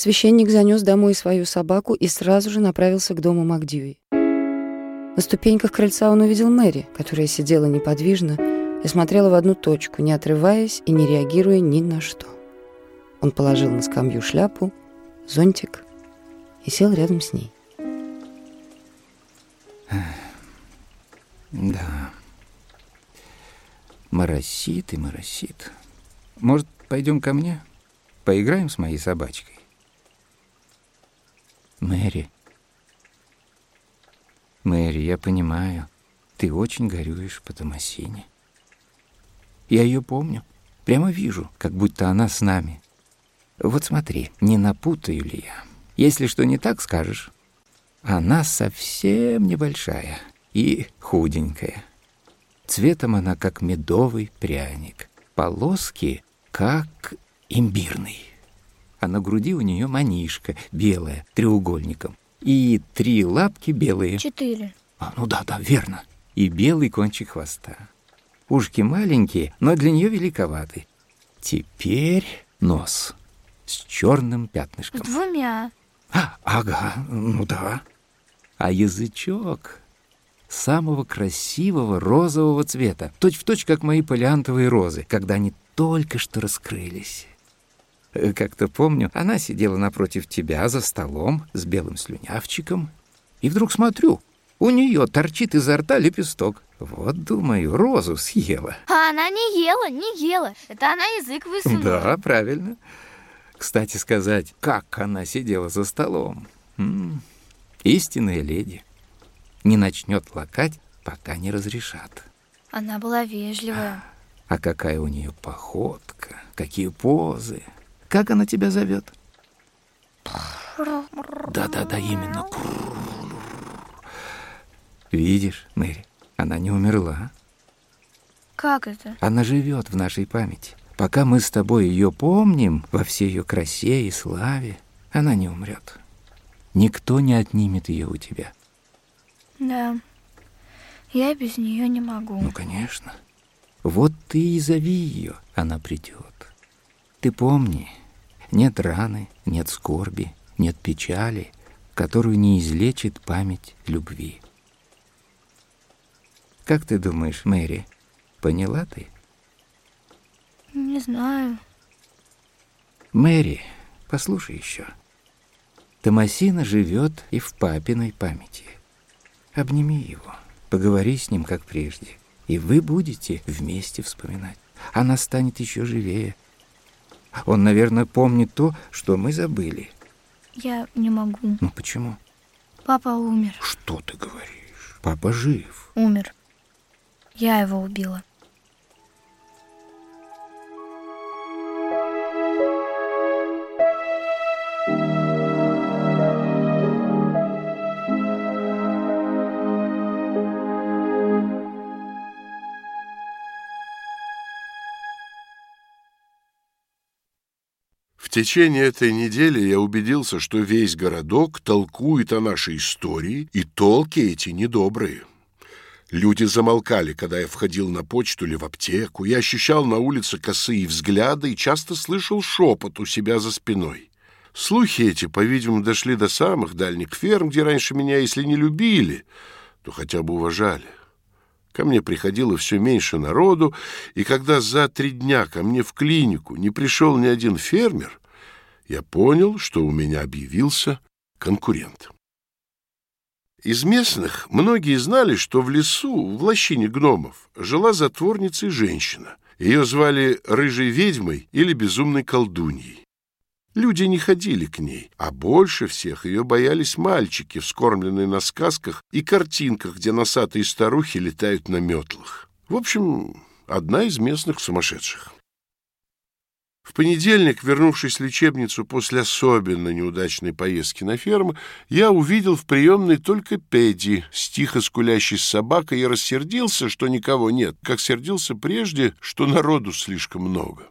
Священник занес домой свою собаку и сразу же направился к дому Макдьюи. На ступеньках крыльца он увидел Мэри, которая сидела неподвижно и смотрела в одну точку, не отрываясь и не реагируя ни на что. Он положил на скамью шляпу, зонтик и сел рядом с ней. Да. Моросит и моросит. Может, пойдем ко мне? Поиграем с моей собачкой? Мэри. Мэри, я понимаю, ты очень горюешь по Томасине. Я ее помню. Прямо вижу, как будто она с нами. Вот смотри, не напутаю ли я. Если что не так скажешь. Она совсем небольшая и худенькая. Цветом она как медовый пряник. Полоски как имбирный а на груди у нее манишка белая, треугольником. И три лапки белые. Четыре. А, ну да, да, верно. И белый кончик хвоста. Ушки маленькие, но для нее великоваты. Теперь нос с черным пятнышком. С двумя. А, ага, ну да. А язычок самого красивого розового цвета, точь в точь, как мои полиантовые розы, когда они только что раскрылись. Э, как-то помню, она сидела напротив тебя за столом с белым слюнявчиком, и вдруг смотрю, у нее торчит изо рта лепесток. Вот, думаю, розу съела. А она не ела, не ела. Это она язык высунула. Да, правильно. Кстати сказать, как она сидела за столом. М -м, истинная леди. Не начнет лакать, пока не разрешат. Она была вежливая. А какая у нее походка, какие позы. Как она тебя зовет? Да-да-да, именно. Видишь, Мэри, она не умерла. Как это? Она живет в нашей памяти. Пока мы с тобой ее помним во всей ее красе и славе, она не умрет. Никто не отнимет ее у тебя. Да, я без нее не могу. Ну, конечно. Вот ты и зови ее, она придет. Ты помни, нет раны, нет скорби, нет печали, которую не излечит память любви. Как ты думаешь, Мэри, поняла ты? Не знаю. Мэри, послушай еще. Томасина живет и в папиной памяти. Обними его, поговори с ним, как прежде, и вы будете вместе вспоминать. Она станет еще живее, он, наверное, помнит то, что мы забыли. Я не могу. Ну почему? Папа умер. Что ты говоришь? Папа жив. Умер. Я его убила. Течение этой недели я убедился, что весь городок толкует о нашей истории, и толки эти недобрые. Люди замолкали, когда я входил на почту или в аптеку. Я ощущал на улице косые взгляды и часто слышал шепот у себя за спиной. Слухи эти, по-видимому, дошли до самых дальних ферм, где раньше меня, если не любили, то хотя бы уважали. Ко мне приходило все меньше народу, и когда за три дня ко мне в клинику не пришел ни один фермер, я понял, что у меня объявился конкурент. Из местных многие знали, что в лесу, в лощине гномов, жила затворница и женщина. Ее звали Рыжей ведьмой или Безумной колдуньей. Люди не ходили к ней, а больше всех ее боялись мальчики, вскормленные на сказках и картинках, где носатые старухи летают на метлах. В общем, одна из местных сумасшедших. В понедельник, вернувшись в лечебницу после особенно неудачной поездки на ферму, я увидел в приемной только Педи с тихо скулящей собакой и рассердился, что никого нет, как сердился прежде, что народу слишком много.